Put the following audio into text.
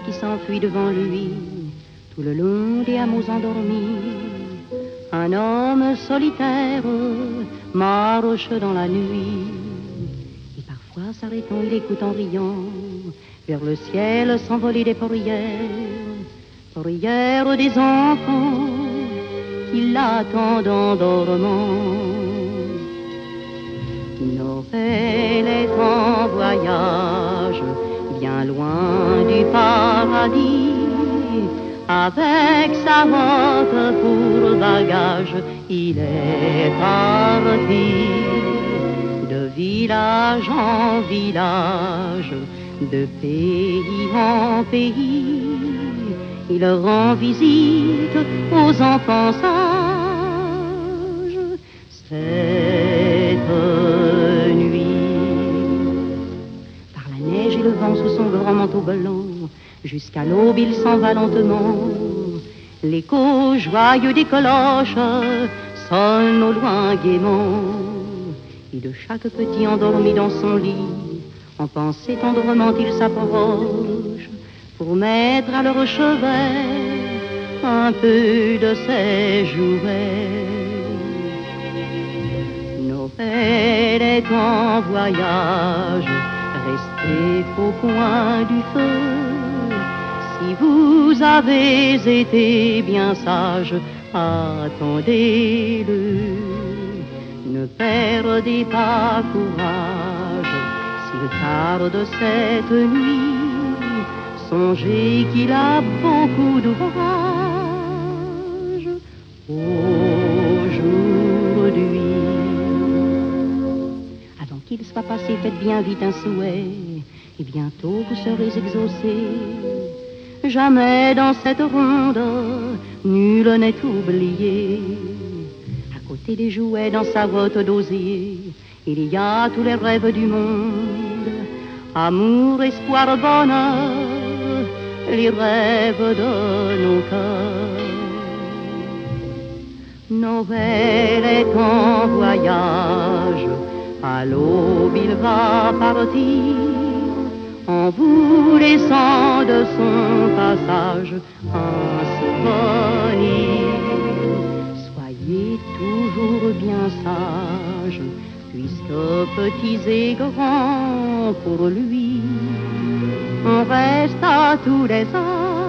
conduit devant lui, tout le long des hameaux endormis. Un homme solitaire marche dans la nuit. Et parfois s'arrêtant, il écoute en riant vers le ciel s'envoler des prières, prières des enfants qui l'attendent en dormant. Noël est en voyage, bien loin du avec sa robe pour bagage, il est parti de village en village, de pays en pays. Il rend visite aux enfants sages. Cette sous son grand manteau blanc, jusqu'à l'aube il s'en va lentement. L'écho joyeux des cloches sonne au loin gaiement. Et de chaque petit endormi dans son lit, en pensée tendrement il s'approche pour mettre à leur chevet un peu de ses jouets. Noël est en voyage, restez au coin du feu. Si vous avez été bien sage, attendez-le. Ne perdez pas courage s'il tarde cette nuit. Songez qu'il a beaucoup d'ouvrage aujourd'hui. Faites bien vite un souhait, et bientôt vous serez exaucés. Jamais dans cette ronde, nul n'est oublié. À côté des jouets dans sa grotte d'osier, il y a tous les rêves du monde. Amour, espoir, bonheur, les rêves de nos cœurs. Noël est en à l'aube il va partir, en vous laissant de son passage un souvenir. Soyez toujours bien sages, puisque petits et grands pour lui, on reste à tous les âges